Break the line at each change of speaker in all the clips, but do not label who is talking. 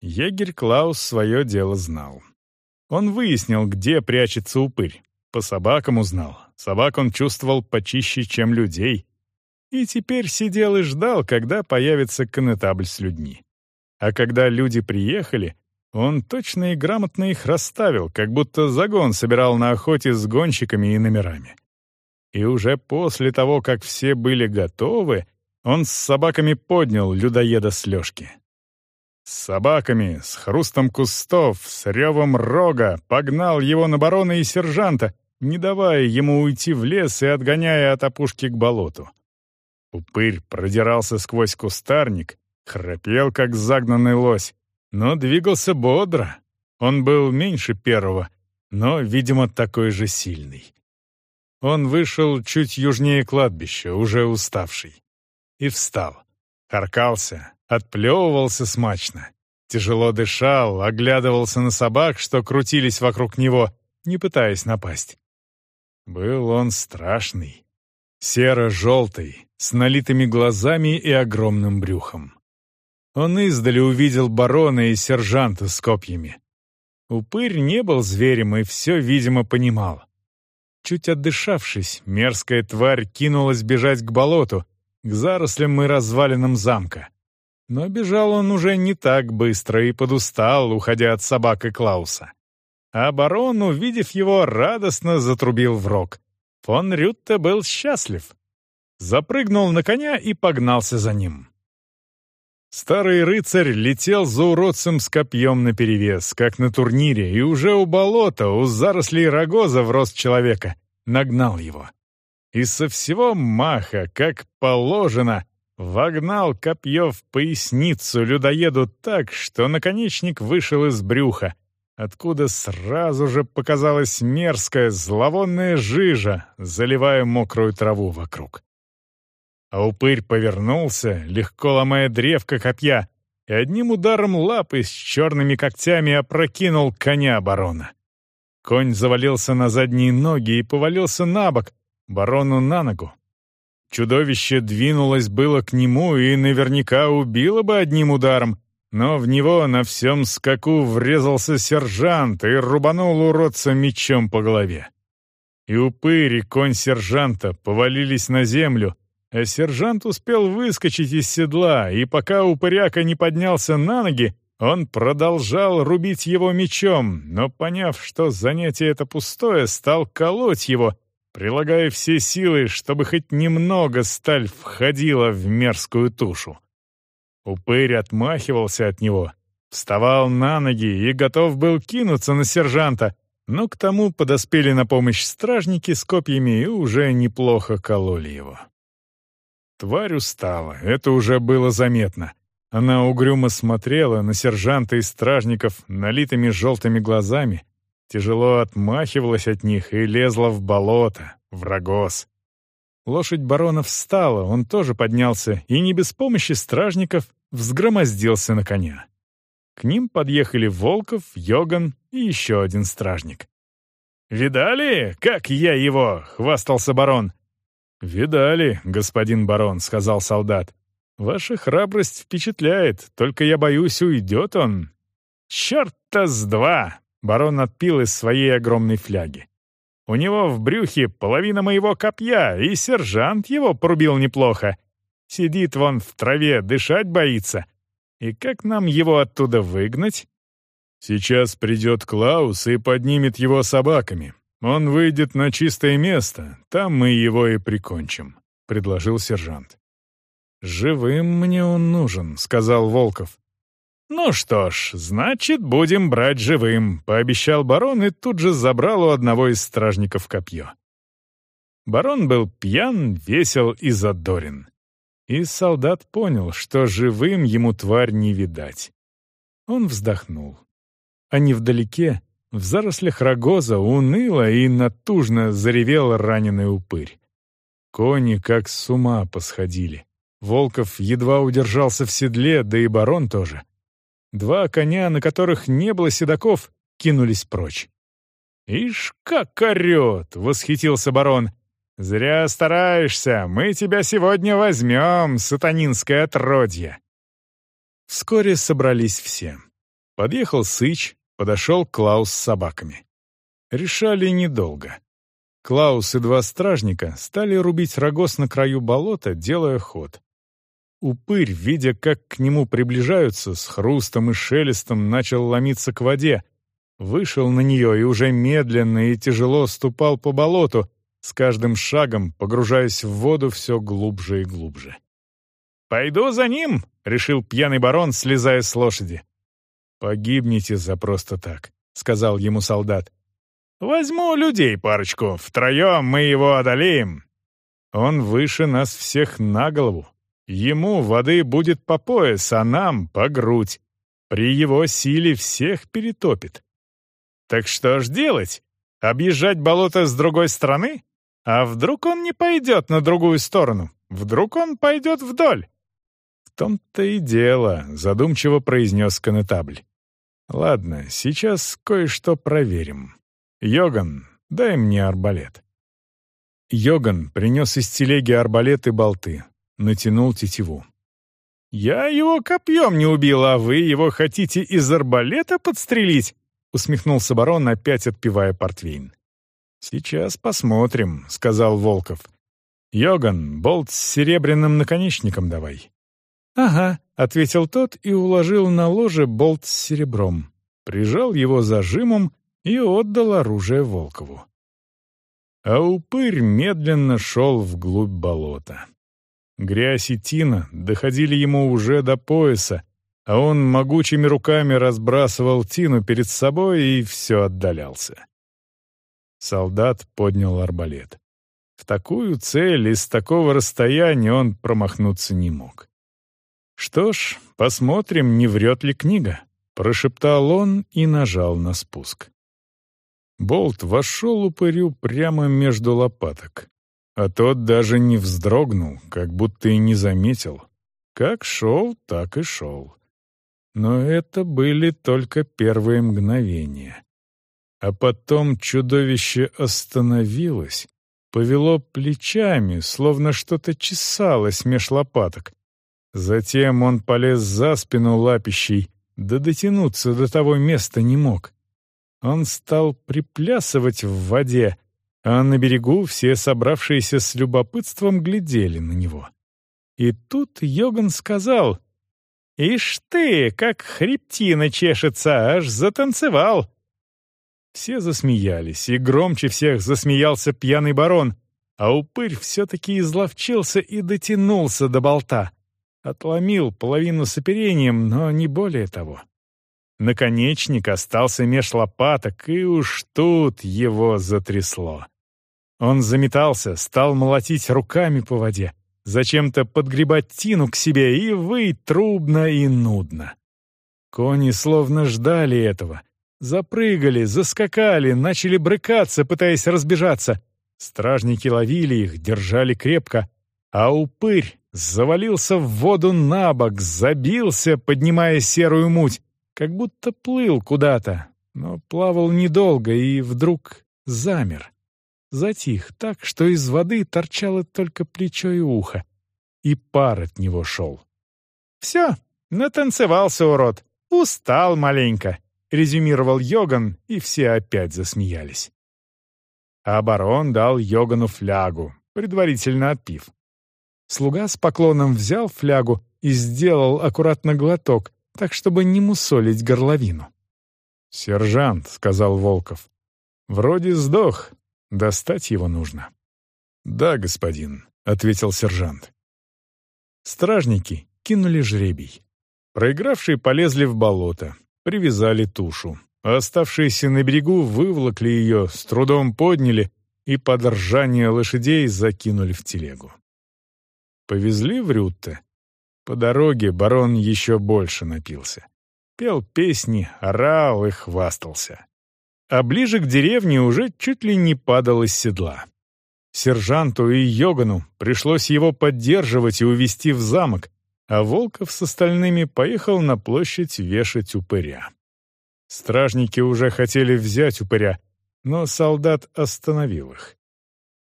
Егерь Клаус свое дело знал. Он выяснил, где прячется упырь. По собакам узнал. Собак он чувствовал почище, чем людей. И теперь сидел и ждал, когда появится конетабль с людьми. А когда люди приехали, он точно и грамотно их расставил, как будто загон собирал на охоте с гонщиками и номерами. И уже после того, как все были готовы, он с собаками поднял людоеда с лёжки. С собаками, с хрустом кустов, с ревом рога погнал его на барона и сержанта, не давая ему уйти в лес и отгоняя от опушки к болоту. Упырь продирался сквозь кустарник, храпел, как загнанный лось, но двигался бодро. Он был меньше первого, но, видимо, такой же сильный. Он вышел чуть южнее кладбища, уже уставший. И встал. Харкался, отплевывался смачно. Тяжело дышал, оглядывался на собак, что крутились вокруг него, не пытаясь напасть. Был он страшный. Серо-желтый, с налитыми глазами и огромным брюхом. Он издали увидел барона и сержанта с копьями. Упырь не был зверем и все, видимо, понимал. Чуть отдышавшись, мерзкая тварь кинулась бежать к болоту, к зарослям и развалинам замка. Но бежал он уже не так быстро и подустал, уходя от собак и Клауса. А барон, увидев его, радостно затрубил в рог. Фон Рютте был счастлив. Запрыгнул на коня и погнался за ним. Старый рыцарь летел за уродцем с копьем наперевес, как на турнире, и уже у болота, у зарослей рогоза в рост человека, нагнал его. И со всего маха, как положено, вогнал копье в поясницу людоеду так, что наконечник вышел из брюха, откуда сразу же показалась мерзкая зловонная жижа, заливая мокрую траву вокруг. А упырь повернулся, легко ломая древко копья, и одним ударом лапы с черными когтями опрокинул коня барона. Конь завалился на задние ноги и повалился на бок, барону на ногу. Чудовище двинулось было к нему и наверняка убило бы одним ударом, но в него на всем скаку врезался сержант и рубанул уродца мечом по голове. И упырь и конь сержанта повалились на землю, а сержант успел выскочить из седла, и пока упыряка не поднялся на ноги, он продолжал рубить его мечом, но, поняв, что занятие это пустое, стал колоть его, прилагая все силы, чтобы хоть немного сталь входила в мерзкую тушу. Упырь отмахивался от него, вставал на ноги и готов был кинуться на сержанта, но к тому подоспели на помощь стражники с копьями и уже неплохо кололи его. Тварь устала, это уже было заметно. Она угрюмо смотрела на сержанта и стражников налитыми желтыми глазами, тяжело отмахивалась от них и лезла в болото, в рогоз. Лошадь барона встала, он тоже поднялся и не без помощи стражников взгромоздился на коня. К ним подъехали Волков, Йоган и еще один стражник. «Видали, как я его?» — хвастался барон. «Видали, господин барон», — сказал солдат. «Ваша храбрость впечатляет, только я боюсь, уйдет он». «Черт-то с два!» — барон отпил из своей огромной фляги. «У него в брюхе половина моего копья, и сержант его порубил неплохо. Сидит вон в траве, дышать боится. И как нам его оттуда выгнать?» «Сейчас придет Клаус и поднимет его собаками. «Он выйдет на чистое место, там мы его и прикончим», — предложил сержант. «Живым мне он нужен», — сказал Волков. «Ну что ж, значит, будем брать живым», — пообещал барон и тут же забрал у одного из стражников копье. Барон был пьян, весел и задорен. И солдат понял, что живым ему тварь не видать. Он вздохнул. А невдалеке в зарослях рогоза уныло и натужно заревел раненый упырь. Кони как с ума посходили. Волков едва удержался в седле, да и барон тоже. Два коня, на которых не было седаков, кинулись прочь. «Ишь, как орет!» — восхитился барон. «Зря стараешься, мы тебя сегодня возьмем, сатанинское отродье!» Вскоре собрались все. Подъехал Сыч, подошел Клаус с собаками. Решали недолго. Клаус и два стражника стали рубить рогоз на краю болота, делая ход. Упырь, видя, как к нему приближаются, с хрустом и шелестом начал ломиться к воде, вышел на нее и уже медленно и тяжело ступал по болоту, с каждым шагом погружаясь в воду все глубже и глубже. «Пойду за ним!» — решил пьяный барон, слезая с лошади. «Погибнете за просто так», — сказал ему солдат. «Возьму людей парочку, втроем мы его одолеем. Он выше нас всех на голову. Ему воды будет по пояс, а нам — по грудь. При его силе всех перетопит. Так что ж делать? Объезжать болото с другой стороны? А вдруг он не пойдет на другую сторону? Вдруг он пойдет вдоль? В том-то и дело, задумчиво произнес конетабль. Ладно, сейчас кое-что проверим. Йоган, дай мне арбалет. Йоган принес из телеги арбалет и болты, натянул тетиву. «Я его копьем не убил, а вы его хотите из арбалета подстрелить?» — усмехнулся барон, опять отпивая портвейн. «Сейчас посмотрим», — сказал Волков. «Йоган, болт с серебряным наконечником давай». «Ага», — ответил тот и уложил на ложе болт с серебром, прижал его зажимом и отдал оружие Волкову. А упырь медленно шел вглубь болота. Грязь и тина доходили ему уже до пояса, а он могучими руками разбрасывал тину перед собой и все отдалялся. Солдат поднял арбалет. В такую цель из такого расстояния он промахнуться не мог. «Что ж, посмотрим, не врет ли книга», — прошептал он и нажал на спуск. Болт вошел упырю прямо между лопаток, а тот даже не вздрогнул, как будто и не заметил. Как шел, так и шел. Но это были только первые мгновения. А потом чудовище остановилось, повело плечами, словно что-то чесалось меж лопаток. Затем он полез за спину лапищей, да дотянуться до того места не мог. Он стал приплясывать в воде, а на берегу все собравшиеся с любопытством глядели на него. И тут Йоган сказал, «Ишь ты, как хребтина чешется, аж затанцевал!» Все засмеялись, и громче всех засмеялся пьяный барон, а упырь все-таки изловчился и дотянулся до болта. Отломил половину с оперением, но не более того. Наконечник остался меж лопаток, и уж тут его затрясло. Он заметался, стал молотить руками по воде, зачем-то подгребать тину к себе и выть трубно и нудно. Кони словно ждали этого, Запрыгали, заскакали, начали брыкаться, пытаясь разбежаться. Стражники ловили их, держали крепко, а упырь завалился в воду на бок, забился, поднимая серую муть, как будто плыл куда-то, но плавал недолго и вдруг замер. Затих так, что из воды торчало только плечо и ухо, и пар от него шел. «Все, натанцевался, урод, устал маленько», — резюмировал Йоган, и все опять засмеялись. А барон дал Йогану флягу, предварительно отпив. Слуга с поклоном взял флягу и сделал аккуратно глоток, так чтобы не мусолить горловину. «Сержант», — сказал Волков, — «вроде сдох, достать его нужно». «Да, господин», — ответил сержант. Стражники кинули жребий. Проигравшие полезли в болото, привязали тушу. А оставшиеся на берегу выволокли ее, с трудом подняли и под ржание лошадей закинули в телегу. Повезли в Рютте. По дороге барон еще больше напился. Пел песни, орал и хвастался. А ближе к деревне уже чуть ли не падал из седла. Сержанту и Йогану пришлось его поддерживать и увести в замок, а Волков с остальными поехал на площадь вешать упыря. Стражники уже хотели взять упыря, но солдат остановил их.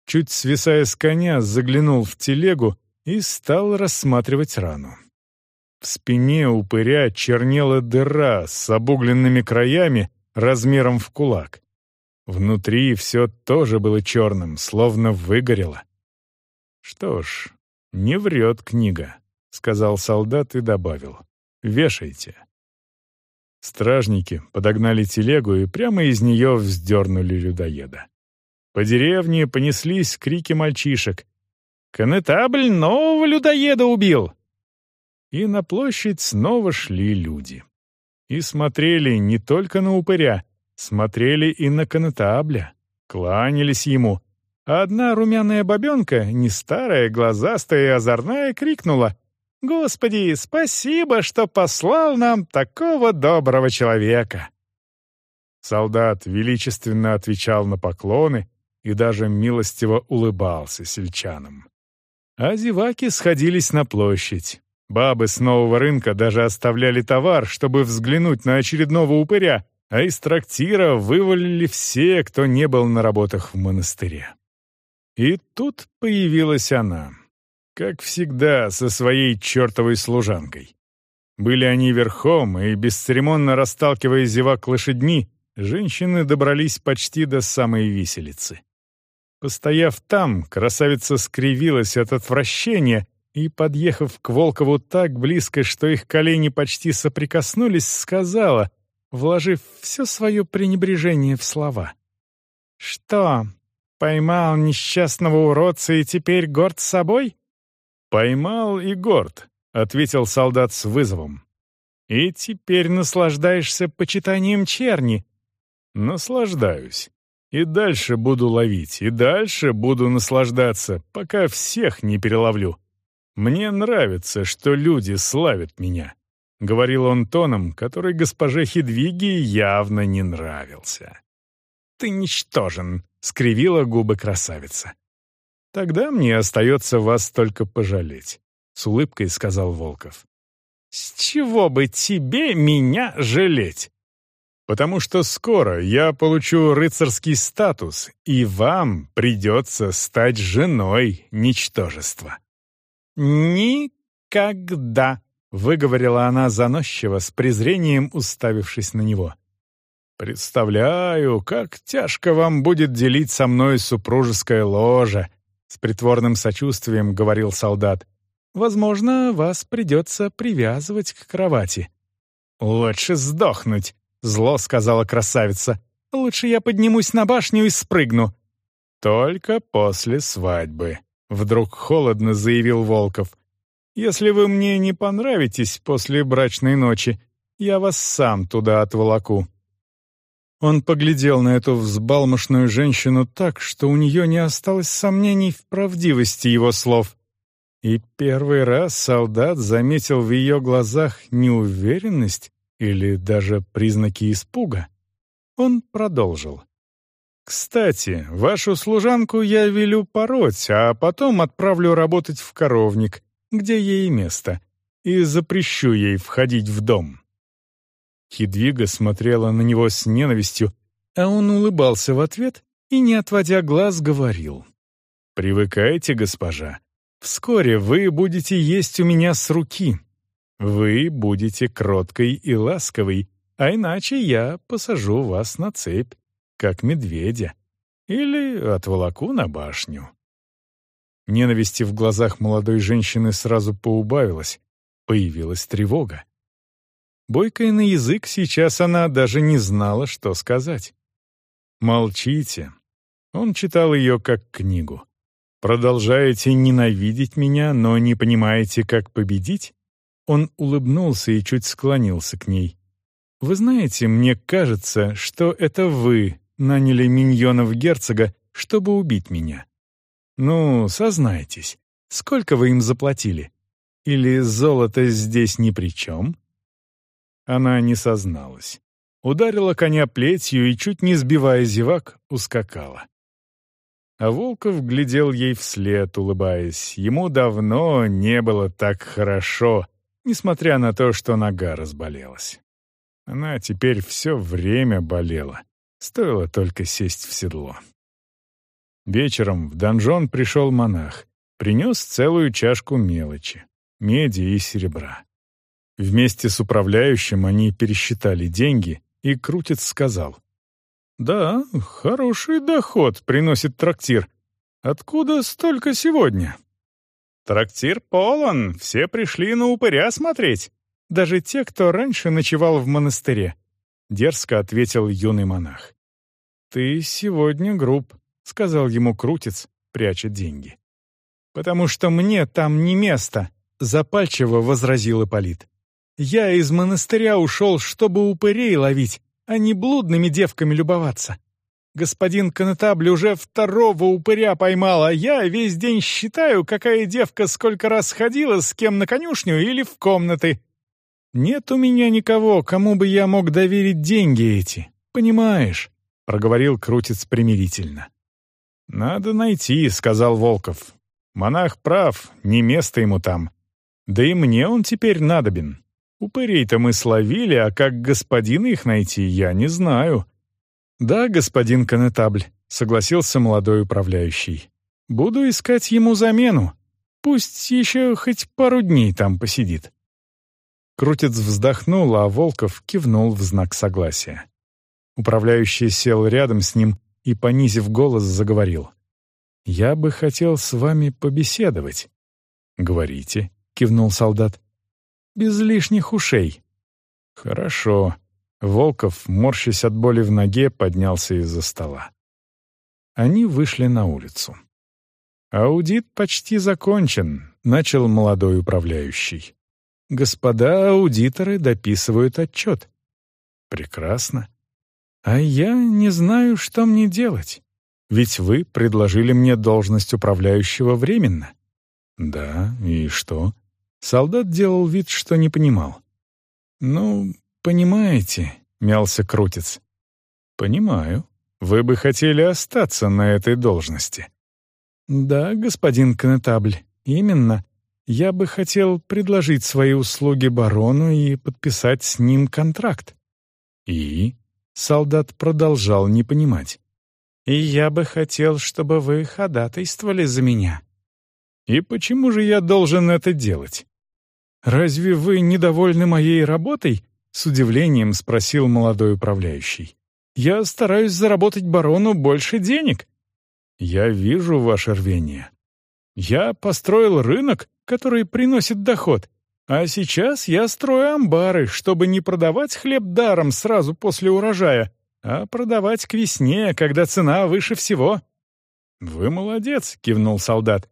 Чуть свисая с коня, заглянул в телегу и стал рассматривать рану. в спине упыря чернела дыра с обугленными краями размером в кулак. Внутри все тоже было черным, словно выгорело. «Что ж, не врет книга», — сказал солдат и добавил. «Вешайте». Стражники подогнали телегу и прямо из нее вздернули людоеда. По деревне понеслись крики мальчишек. «Конетабль нового людоеда убил!» И на площадь снова шли люди. И смотрели не только на упыря, смотрели и на конетабля, кланялись ему. Одна румяная бабенка, не старая, глазастая и озорная, крикнула «Господи, спасибо, что послал нам такого доброго человека!» Солдат величественно отвечал на поклоны и даже милостиво улыбался сельчанам. А зеваки сходились на площадь. Бабы с нового рынка даже оставляли товар, чтобы взглянуть на очередного упыря, а из трактира вывалили все, кто не был на работах в монастыре. И тут появилась она, как всегда, со своей чертовой служанкой. Были они верхом, и, бесцеремонно расталкивая зевак лошадьми, женщины добрались почти до самой виселицы. Постояв там, красавица скривилась от отвращения и, подъехав к Волкову так близко, что их колени почти соприкоснулись, сказала, вложив все свое пренебрежение в слова. «Что, поймал несчастного уродца и теперь горд собой?» «Поймал и горд», — ответил солдат с вызовом. «И теперь наслаждаешься почитанием черни?» «Наслаждаюсь. И дальше буду ловить, и дальше буду наслаждаться, пока всех не переловлю. Мне нравится, что люди славят меня», — говорил он тоном, который госпоже Хедвиге явно не нравился. «Ты ничтожен», — скривила губы красавица. «Тогда мне остается вас только пожалеть», — с улыбкой сказал Волков. «С чего бы тебе меня жалеть?» потому что скоро я получу рыцарский статус, и вам придется стать женой ничтожества». «Никогда», — выговорила она заносчиво, с презрением уставившись на него. «Представляю, как тяжко вам будет делить со мной супружеское ложе», — с притворным сочувствием говорил солдат. «Возможно, вас придется привязывать к кровати». «Лучше сдохнуть», Зло сказала красавица. «Лучше я поднимусь на башню и спрыгну». «Только после свадьбы», — вдруг холодно заявил Волков. «Если вы мне не понравитесь после брачной ночи, я вас сам туда отволоку». Он поглядел на эту взбалмошную женщину так, что у нее не осталось сомнений в правдивости его слов. И первый раз солдат заметил в ее глазах неуверенность или даже признаки испуга. Он продолжил. «Кстати, вашу служанку я велю пороть, а потом отправлю работать в коровник, где ей место, и запрещу ей входить в дом». Хидвига смотрела на него с ненавистью, а он улыбался в ответ и, не отводя глаз, говорил. «Привыкайте, госпожа. Вскоре вы будете есть у меня с руки, вы будете кроткой и ласковой, а иначе я посажу вас на цепь, как медведя, или отволоку на башню». Ненависти в глазах молодой женщины сразу поубавилась, появилась тревога. Бойкая на язык, сейчас она даже не знала, что сказать. «Молчите». Он читал ее как книгу. «Продолжаете ненавидеть меня, но не понимаете, как победить? Он улыбнулся и чуть склонился к ней. «Вы знаете, мне кажется, что это вы наняли миньонов герцога, чтобы убить меня. Ну, сознайтесь, сколько вы им заплатили? Или золото здесь ни при чем?» Она не созналась. Ударила коня плетью и, чуть не сбивая зевак, ускакала. А Волков глядел ей вслед, улыбаясь. Ему давно не было так хорошо, несмотря на то, что нога разболелась. Она теперь все время болела. Стоило только сесть в седло. Вечером в донжон пришел монах. Принес целую чашку мелочи, меди и серебра. Вместе с управляющим они пересчитали деньги, и Крутец сказал. «Да, хороший доход приносит трактир. Откуда столько сегодня?» «Трактир полон, все пришли на упыря смотреть. Даже те, кто раньше ночевал в монастыре», — дерзко ответил юный монах. «Ты сегодня груб», — сказал ему Крутец, пряча деньги. «Потому что мне там не место», — запальчиво возразил Ипполит. «Я из монастыря ушел, чтобы упырей ловить, а не блудными девками любоваться. Господин Конетабль уже второго упыря поймал, а я весь день считаю, какая девка сколько раз ходила с кем на конюшню или в комнаты. Нет у меня никого, кому бы я мог доверить деньги эти, понимаешь?» — проговорил Крутец примирительно. «Надо найти», — сказал Волков. «Монах прав, не место ему там. Да и мне он теперь надобен. Упырей-то мы словили, а как господина их найти, я не знаю». «Да, господин конетабль», — согласился молодой управляющий. «Буду искать ему замену. Пусть еще хоть пару дней там посидит». Крутец вздохнул, а Волков кивнул в знак согласия. Управляющий сел рядом с ним и, понизив голос, заговорил. «Я бы хотел с вами побеседовать». «Говорите», — кивнул солдат. «Без лишних ушей». «Хорошо». Волков, морщась от боли в ноге, поднялся из-за стола. Они вышли на улицу. «Аудит почти закончен», — начал молодой управляющий. «Господа аудиторы дописывают отчет». «Прекрасно. А я не знаю, что мне делать. Ведь вы предложили мне должность управляющего временно. Да, и что? Солдат делал вид, что не понимал. Ну, понимаете, мялся Крутец. Понимаю. Вы бы хотели остаться на этой должности. Да, господин Конетабль, именно. Я бы хотел предложить свои услуги барону и подписать с ним контракт. И Солдат продолжал не понимать. «И я бы хотел, чтобы вы ходатайствовали за меня». «И почему же я должен это делать?» «Разве вы недовольны моей работой?» — с удивлением спросил молодой управляющий. «Я стараюсь заработать барону больше денег». «Я вижу ваше рвение. Я построил рынок, который приносит доход, а сейчас я строю амбары, чтобы не продавать хлеб даром сразу после урожая, а продавать к весне, когда цена выше всего». «Вы молодец», — кивнул солдат.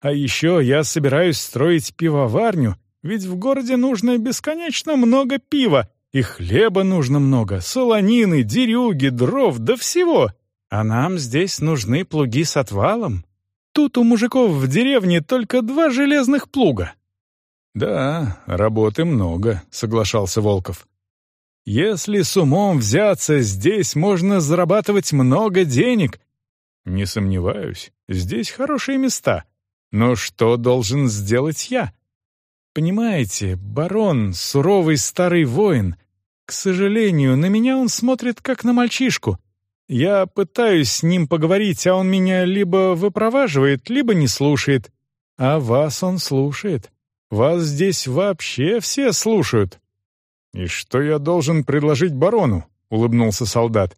«А еще я собираюсь строить пивоварню, ведь в городе нужно бесконечно много пива, и хлеба нужно много, солонины, дерюги, дров, да всего. А нам здесь нужны плуги с отвалом. Тут у мужиков в деревне только два железных плуга, «Да, работы много», — соглашался Волков. «Если с умом взяться, здесь можно зарабатывать много денег». «Не сомневаюсь, здесь хорошие места. Но что должен сделать я?» «Понимаете, барон — суровый старый воин. К сожалению, на меня он смотрит как на мальчишку. Я пытаюсь с ним поговорить, а он меня либо выпроваживает, либо не слушает. А вас он слушает. Вас здесь вообще все слушают». «И что я должен предложить барону?» — улыбнулся солдат.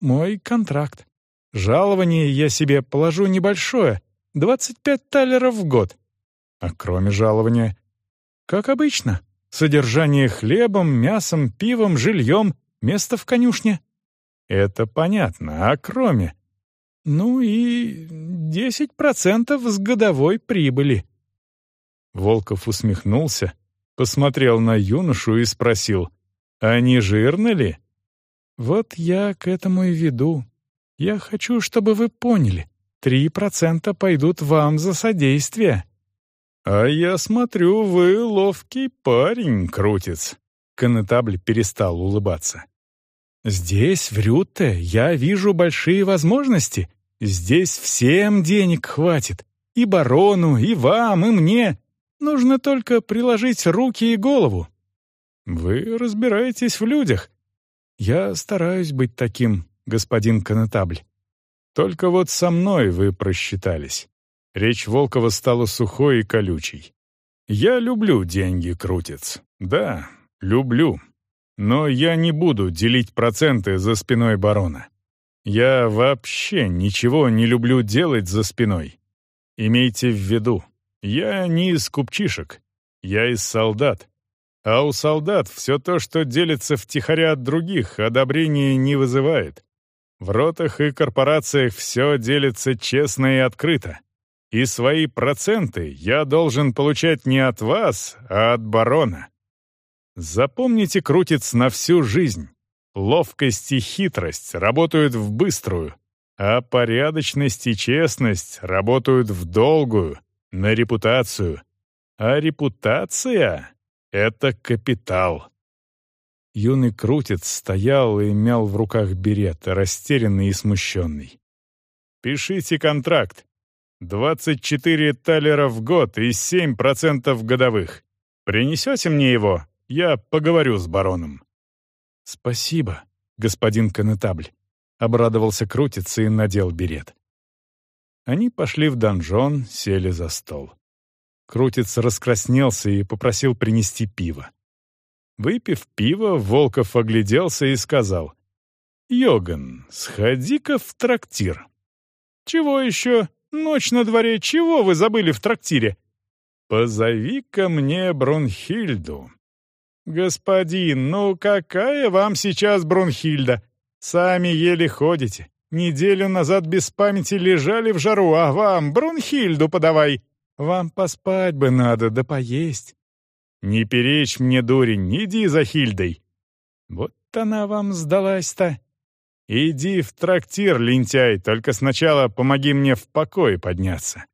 «Мой контракт. Жалование я себе положу небольшое, 25 талеров в год. А кроме жалования? Как обычно. Содержание хлебом, мясом, пивом, жильем, место в конюшне. Это понятно, а кроме? Ну и 10% с годовой прибыли. Волков усмехнулся, посмотрел на юношу и спросил, «А не жирно ли?» «Вот я к этому и веду. Я хочу, чтобы вы поняли, три процента пойдут вам за содействие». «А я смотрю, вы ловкий парень, крутец». Конетабль перестал улыбаться. «Здесь, в Рютте, я вижу большие возможности. Здесь всем денег хватит. И барону, и вам, и мне. Нужно только приложить руки и голову. Вы разбираетесь в людях. Я стараюсь быть таким, господин Конетабль. Только вот со мной вы просчитались. Речь Волкова стала сухой и колючей. Я люблю деньги, крутец. Да, люблю. Но я не буду делить проценты за спиной барона. Я вообще ничего не люблю делать за спиной. Имейте в виду, я не из купчишек, я из солдат. А у солдат все то, что делится втихаря от других, одобрения не вызывает. В ротах и корпорациях все делится честно и открыто. И свои проценты я должен получать не от вас, а от барона. Запомните, крутец на всю жизнь. Ловкость и хитрость работают в быструю, а порядочность и честность работают в долгую, на репутацию. А репутация — это капитал. Юный крутец стоял и мял в руках берет, растерянный и смущенный. «Пишите контракт. 24 талера в год и 7% годовых. Принесете мне его? Я поговорю с бароном». «Спасибо, господин конетабль», — обрадовался крутец и надел берет. Они пошли в донжон, сели за стол. Крутец раскраснелся и попросил принести пиво. Выпив пиво, Волков огляделся и сказал, «Йоган, сходи-ка в трактир». «Чего еще? Ночь на дворе, чего вы забыли в трактире?» «Позови-ка мне Брунхильду». «Господин, ну какая вам сейчас Брунхильда? Сами еле ходите. Неделю назад без памяти лежали в жару, а вам Брунхильду подавай. Вам поспать бы надо, да поесть. «Не перечь мне, дурень, иди за Хильдой!» «Вот она вам сдалась-то!» «Иди в трактир, лентяй, только сначала помоги мне в покое подняться».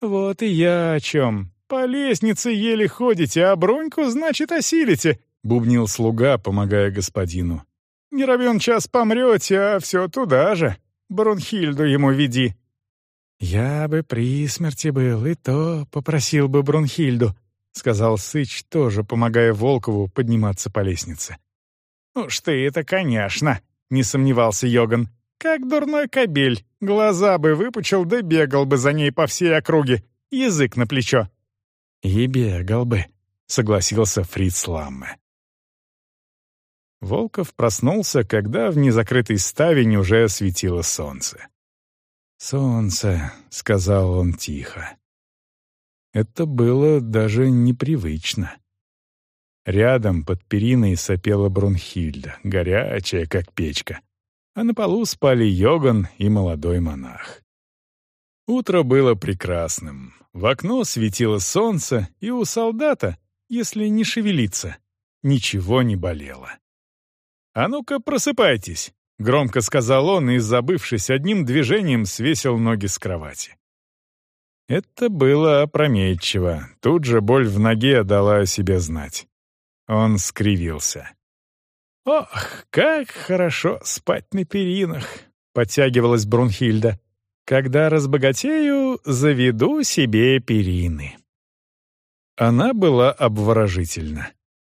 «Вот и я о чем. По лестнице еле ходите, а броньку, значит, осилите», — бубнил слуга, помогая господину. «Не равен час помрете, а все туда же. Брунхильду ему веди». «Я бы при смерти был, и то попросил бы Брунхильду», — сказал Сыч, тоже помогая Волкову подниматься по лестнице. «Уж ты это, конечно», — не сомневался Йоган. «Как дурной кобель. Глаза бы выпучил, да бегал бы за ней по всей округе. Язык на плечо». «И бегал бы», — согласился Фриц Ламме. Волков проснулся, когда в незакрытый ставень уже светило солнце. «Солнце», — сказал он тихо. Это было даже непривычно. Рядом под периной сопела Брунхильда, горячая, как печка. А на полу спали Йоган и молодой монах. Утро было прекрасным. В окно светило солнце, и у солдата, если не шевелиться, ничего не болело. «А ну-ка, просыпайтесь!» — громко сказал он и, забывшись одним движением, свесил ноги с кровати. Это было опрометчиво. Тут же боль в ноге дала о себе знать. Он скривился. «Ох, как хорошо спать на перинах!» — подтягивалась Брунхильда. «Когда разбогатею, заведу себе перины». Она была обворожительна.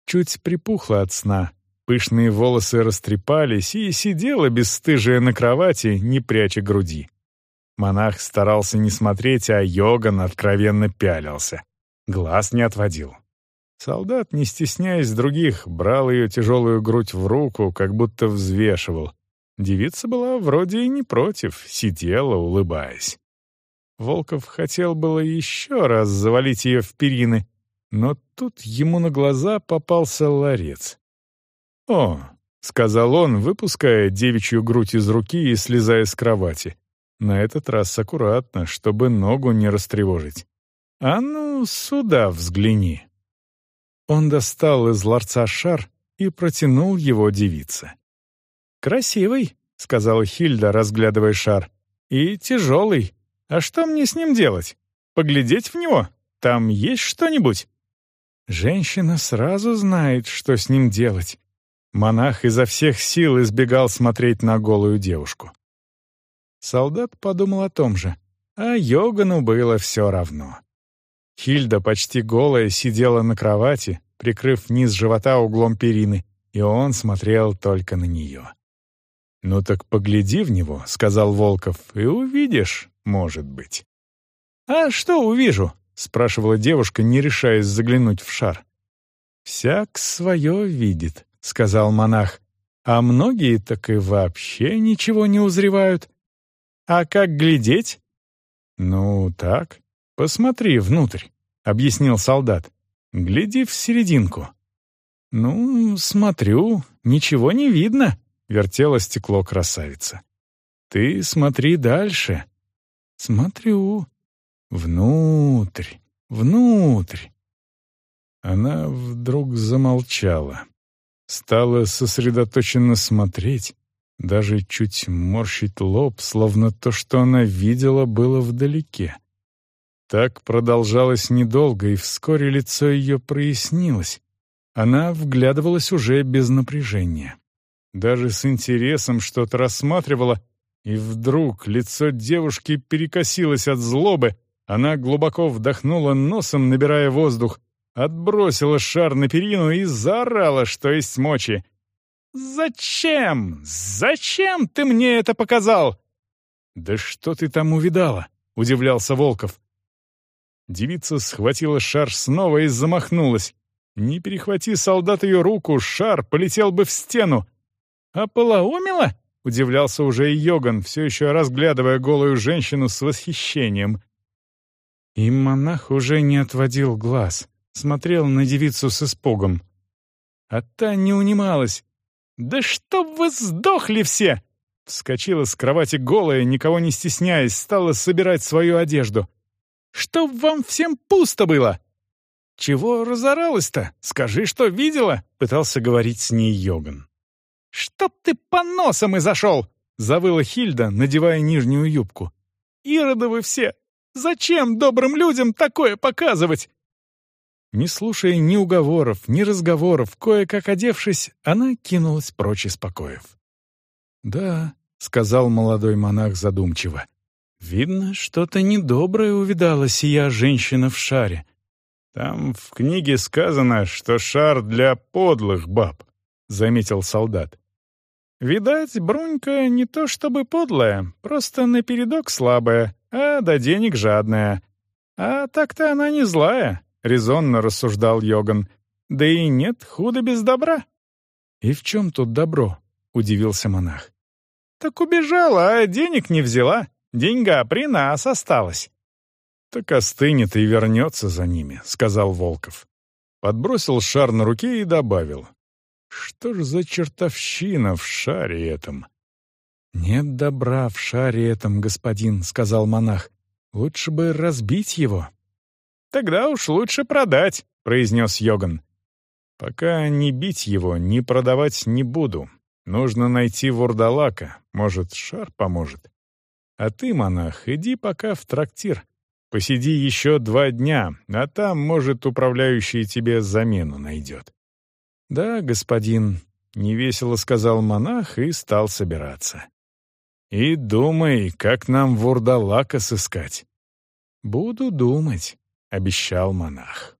Чуть припухла от сна, пышные волосы растрепались и сидела бесстыжая на кровати, не пряча груди. Монах старался не смотреть, а Йоган откровенно пялился. Глаз не отводил. Солдат, не стесняясь других, брал ее тяжелую грудь в руку, как будто взвешивал. Девица была вроде и не против, сидела, улыбаясь. Волков хотел было еще раз завалить ее в перины, но тут ему на глаза попался ларец. «О!» — сказал он, выпуская девичью грудь из руки и слезая с кровати. На этот раз аккуратно, чтобы ногу не растревожить. «А ну, сюда взгляни». Он достал из ларца шар и протянул его девице. «Красивый», — сказала Хильда, разглядывая шар. «И тяжелый. А что мне с ним делать? Поглядеть в него? Там есть что-нибудь?» Женщина сразу знает, что с ним делать. Монах изо всех сил избегал смотреть на голую девушку. Солдат подумал о том же, а Йогану было все равно. Хильда, почти голая, сидела на кровати, прикрыв низ живота углом перины, и он смотрел только на нее. «Ну так погляди в него», — сказал Волков, — «и увидишь, может быть». «А что увижу?» — спрашивала девушка, не решаясь заглянуть в шар. «Всяк свое видит», — сказал монах, «а многие так и вообще ничего не узревают. А как глядеть?» «Ну, так, посмотри внутрь», — объяснил солдат. «Гляди в серединку». «Ну, смотрю, ничего не видно», — вертело стекло красавица. «Ты смотри дальше». «Смотрю. Внутрь, внутрь». Она вдруг замолчала. Стала сосредоточенно смотреть, даже чуть морщить лоб, словно то, что она видела, было вдалеке. Так продолжалось недолго, и вскоре лицо ее прояснилось. Она вглядывалась уже без напряжения. Даже с интересом что-то рассматривала, и вдруг лицо девушки перекосилось от злобы, она глубоко вдохнула носом, набирая воздух, отбросила шар на перину и заорала, что есть мочи. «Зачем? Зачем ты мне это показал?» «Да что ты там увидала?» — удивлялся Волков. Девица схватила шар снова и замахнулась. Не перехвати солдат ее руку, шар полетел бы в стену. «А полоумила?» — удивлялся уже и Йоган, все еще разглядывая голую женщину с восхищением. И монах уже не отводил глаз, смотрел на девицу с испугом. А та не унималась. «Да чтоб вы сдохли все!» Вскочила с кровати голая, никого не стесняясь, стала собирать свою одежду. «Чтоб вам всем пусто было!» «Чего разоралась-то? Скажи, что видела?» — пытался говорить с ней Йоган. «Чтоб ты по носам и зашел!» — завыла Хильда, надевая нижнюю юбку. «Ироды вы все! Зачем добрым людям такое показывать?» Не слушая ни уговоров, ни разговоров, кое-как одевшись, она кинулась прочь из покоев. «Да», — сказал молодой монах задумчиво, — «видно, что-то недоброе увидала сия женщина в шаре. «Там в книге сказано, что шар для подлых баб», — заметил солдат. «Видать, Брунька не то чтобы подлая, просто напередок слабая, а до денег жадная. А так-то она не злая», — резонно рассуждал Йоган. «Да и нет худа без добра». «И в чем тут добро?» — удивился монах. «Так убежала, а денег не взяла. Деньга при нас осталась». «Так остынет и вернется за ними», — сказал Волков. Подбросил шар на руке и добавил. «Что ж за чертовщина в шаре этом?» «Нет добра в шаре этом, господин», — сказал монах. «Лучше бы разбить его». «Тогда уж лучше продать», — произнес Йоган. «Пока не бить его, не продавать не буду. Нужно найти вурдалака, может, шар поможет. А ты, монах, иди пока в трактир. Посиди еще два дня, а там, может, управляющий тебе замену найдет». «Да, господин», — невесело сказал монах и стал собираться. «И думай, как нам вурдалака сыскать». «Буду думать», — обещал монах.